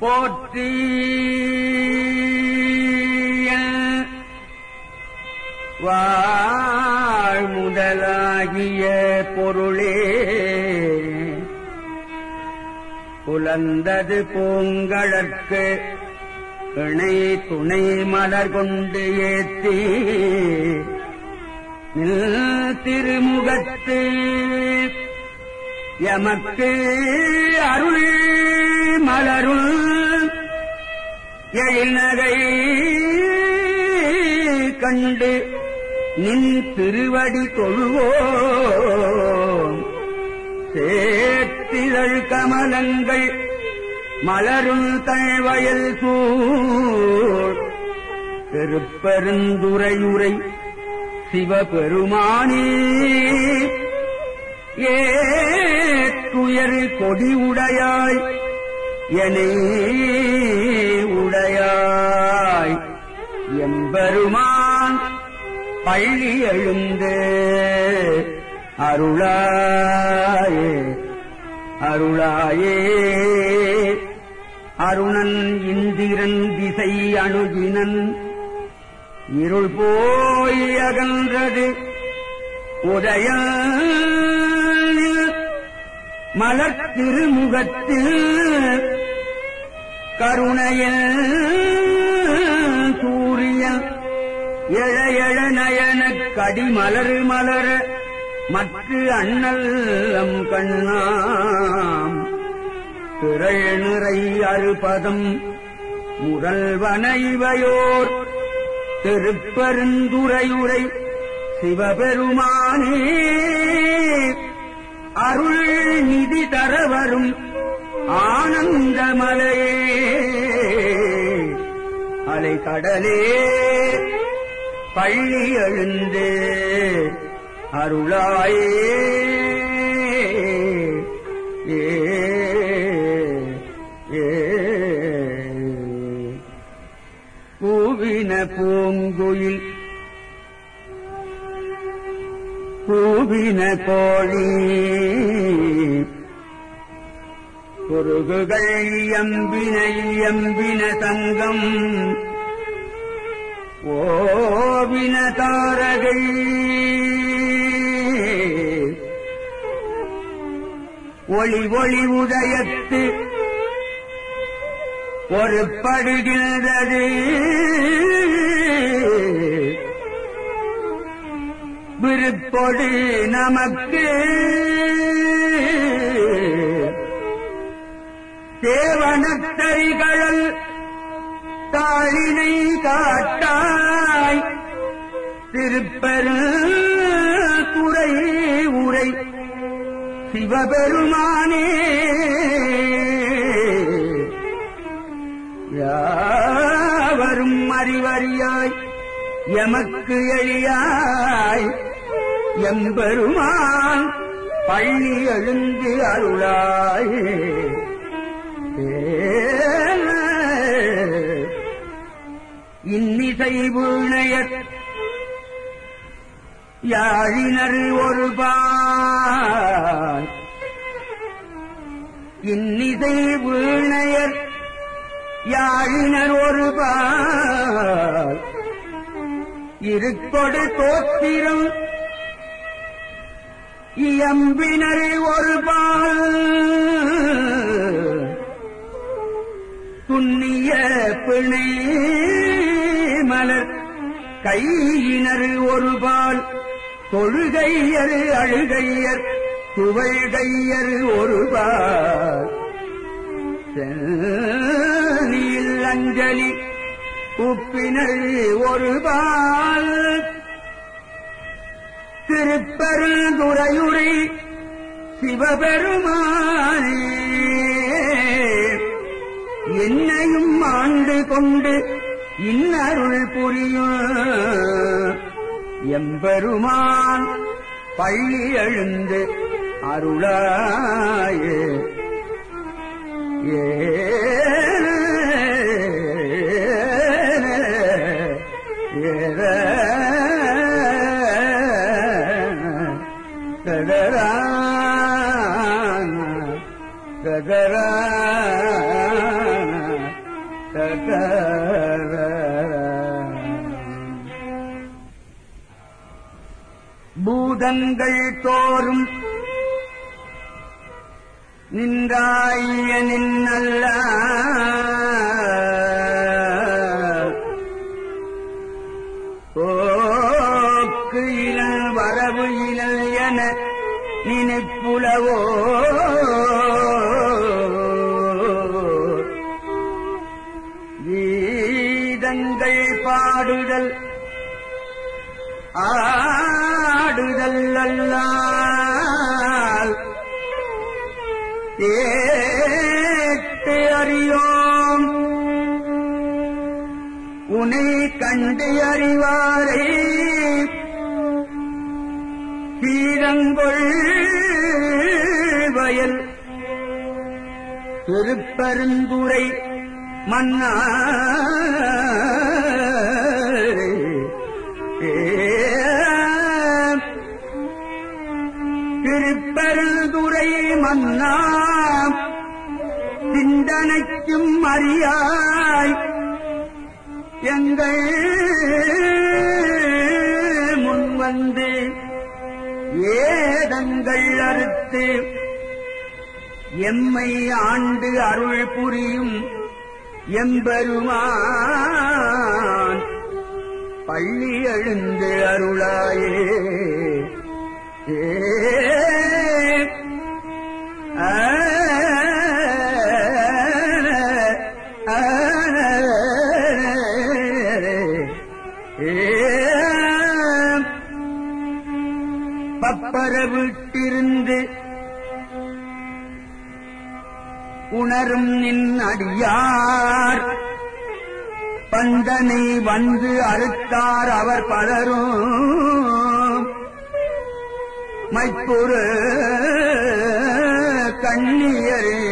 போற்றி வாழ்முதலாகிய பொருளே புலந்தது பூங்கழற்கு இணை துணை மலர் கொண்டு ஏத்தி நில் திருமுகத்து எமக்கு அருள். மலரும் எழில்நகை கண்டு நின் திருவடி தொழுவோம். சேத்திதழ் கமலங்கள் மலரும் தழ்வயல் சூழ். பெருப்பெருந்துரையுரை சிவபெருமானே ஏற்றுயர் கொடி உடையாய் எனை உடையாய். எம்பெருமான் பள்ளி எழுந்து அருளாயே அருளாயே. அருணன் இந்திரன் திசை அணுகினன் இருள் போய் அகன்றது. உதய மலர் திருமுகத்தில் கருணையில் சூரியன் எழ எழ நயன கடிமலர் மலர மற்ற அண்ணல்லம் கண்ணாம். திரள் நிறை அறுபதம் முதல்வன இவையோர் திருப்பெருந்துரையுரை சிவபெருமானே. அருள் நிதி தரவரும் ஆனந்தமலையே அலை கடலே பள்ளி எழுந்து அருளாயே. ஏவின பூங்குயில் பூவின கோழி குறுகுகள் எம்பினை எம்பின தங்கம். ஓவின தாரகை. ஒளி ஒளி உதயத்து ஒரு படுகின்றது விருப்பொடு நமக்கு சேவனத்தரிகள் தாழினை காட்டாய். திருப்பெரு துறை உரை சிவபெருமானே. யாவரும் அறிவறியாய் எமக்கு எளியாய். எம்பெருமான் பள்ளி எழுந்து அருளாயே. இன்னிசை வீணையர் யாழினர் ஒரு பால் இன்னிசை வீணையர் யாழினர் ஒரு பால் இருக்கொடு தோத்திரம் இயம்பினர் ஒரு பால் துண்ணிய பிணை மலர். கையினர் ஒருபால் தொழுகையர் அழுகையர் துவழ்கையர் ஒருபால். சென்னியில் அஞ்சலி உப்பினர் ஒருபால். பால் திருப்பெருந்துறையுரை சிவபெருமானே. என்னையும் ஆண்டு கொண்டு இன்னருள் புரியும் எம்பெருமான் பள்ளி எழுந்து அருளா பூதங்கள் தோறும் நின்றாய நின்னல்ல ஆடுதல் அல்லால் அறியோம். உனை கண்டு அறிவாரை கீழங்கொள் வயல் திருப்பெருந்துரை மன்னா திருப்பெருந்துரை மன்னா சிந்தனைக்கும் அறியாய் எங்கள் முன்வந்து ஏதங்கள் அறுத்து எம்மை ஆண்டு அருள் புரியும் எம்பெருமான். பள்ளி எழுந்து அருளாயே. பப்பர விட்டிருந்து உணரும் நின் அடியார். பந்தனை வந்து அறுத்தார் அவர் பலரும். மைப்புறு கண்ணியரே.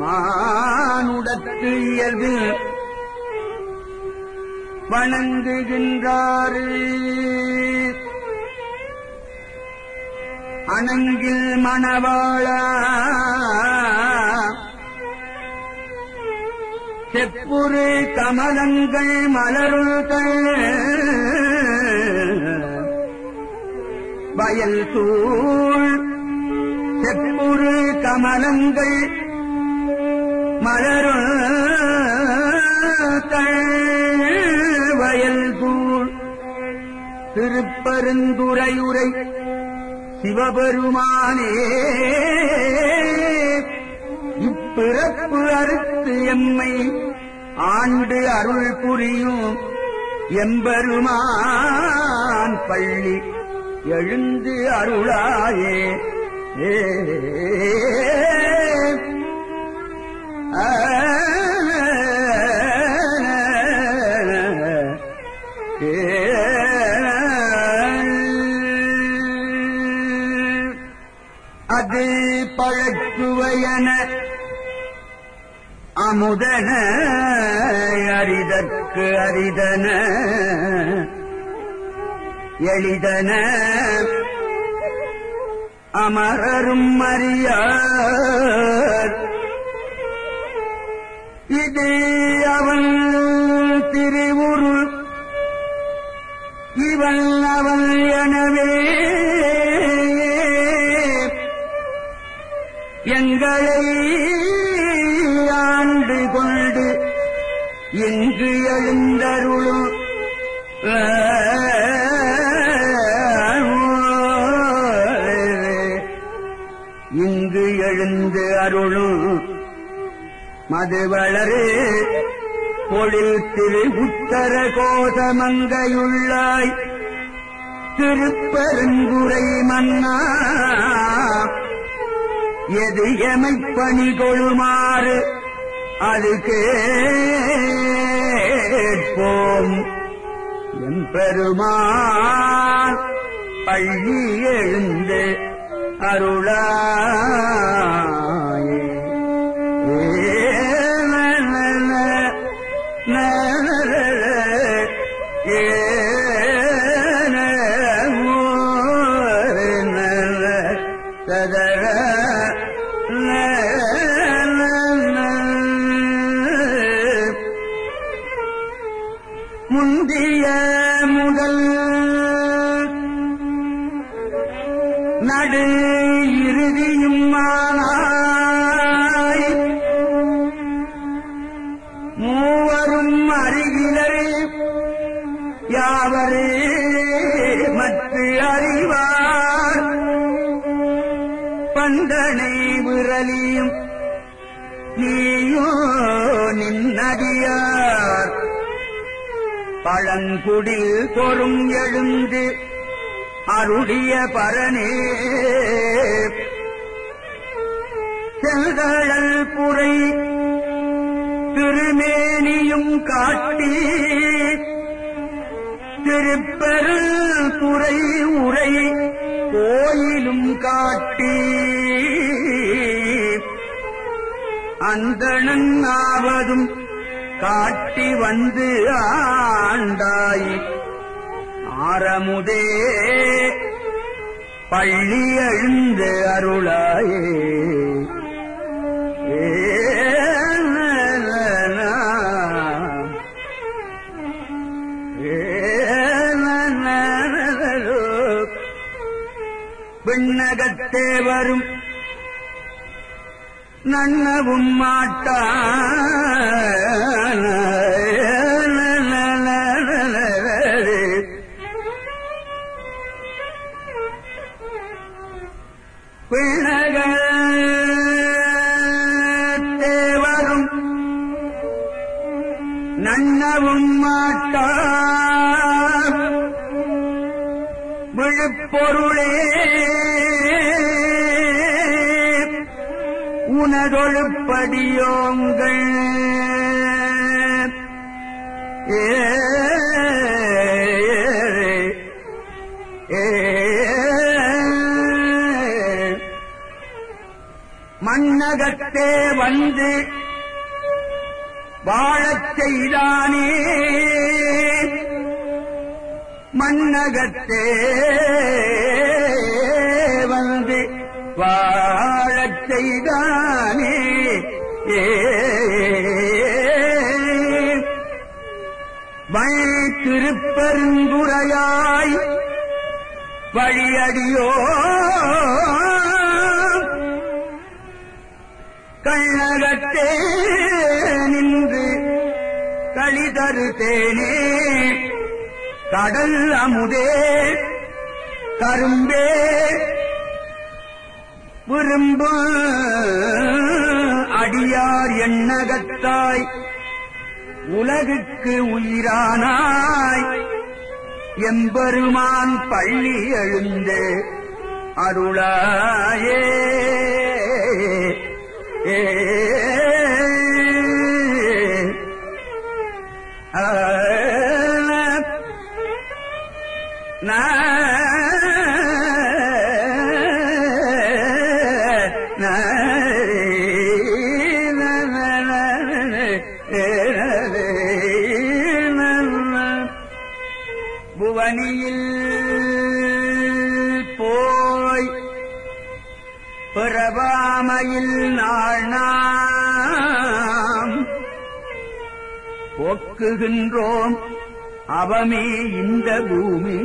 மானுடத்து இயல்பில் வணங்குகின்றாரே. அணங்கில் மணவாளா செப்புரு கமலங்கள் மலருள்கள். வயல் சூழ் செப்புரு கமலங்கள் மலரும் வயல் சூழ். திருப்பெருந்துரையுரை சிவபெருமானே இப்பிறப்பு அறுத்து எம்மை ஆண்டு அருள் புரியும் எம்பெருமான் பள்ளி. எழுந்து அருளாயே. ஏ. அது பழச்சுவையன அமுதன அரிதற்கு அரிதன எளிதன அமரரும் அறியார். இது அவன் திருவுரு இவள் அவள் எனவே. எங்களை ஆண்டு கொண்டு இன்று எழுந்தருளும். எழுந்து அருளும் மதுவளரே பொழில் திரு உத்தர கோதமங்கையுள்ளாய் திருப்பெருங்குறை மன்னா எது எமைப்பணி கொள்ளுமாறு அது கேட்போம். எம்பெருமான் பள்ளி எழுந்து அருளாயே. யாவரே மற்ற அறிவார். பந்தனை விரலியும் நீயோ நின்னடியார். பழங்குடில் தொறும் எழுந்து அருடைய பரனே. செல்தழல் புரை திருமேனியும் காட்டி திருப்பெருள் துறை உரை கோயிலும் காட்டி. அந்தணன் ஆவதும் காட்டி வந்து ஆண்டாய். ஆரமுதே பள்ளி எழுந்து அருளாயே. ஏ விண்ணகத்தே வரும். நன்னவும் மாட்டா பிணகத்தே நன்னவும் மாட்டா விழுப்பொருளே மனதொழுப்படியோங்கள். ஏ மன்னகத்தே வந்து வாழச் செய்தானே. மன்னகத்தே வாழச் செய்தானே. ஏ. வழியடியோ. கண்ணகத்தே நின்று களிதரு தேனே. கடல் அமுதே கரும்பே விரும்பு. அடியார் எண்ணகத்தாய் உலகுக்கு உயிரானாய். எம்பெருமான் பள்ளி எழுந்து அருளாயே. ஏ பிறவாமையில் நாள் நாம் போக்குகின்றோம் அவமே இந்த பூமி.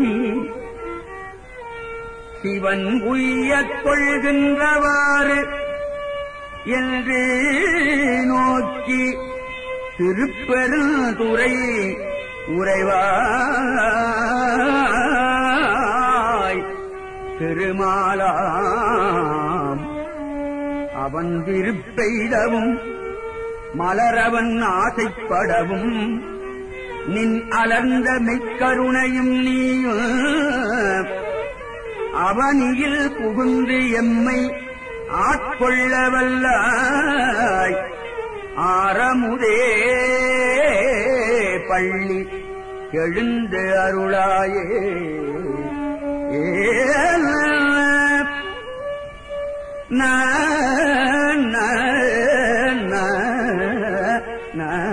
சிவன் உய்யக் கொள்கின்றவாறு என்று நோக்கி திருப்பெருந்துறை உறைவா பெருமாளாம். அவன் விருப்பெய்தவும் மலரவன் ஆசைப்படவும் நின் அலர்ந்த மெய்க்கருணையும் நீயும் அவனியில் புகுந்து எம்மை ஆட்கொள்ளவல்லாய் ஆரமுதே பள்ளி எழுந்து அருளாயே. na na na na.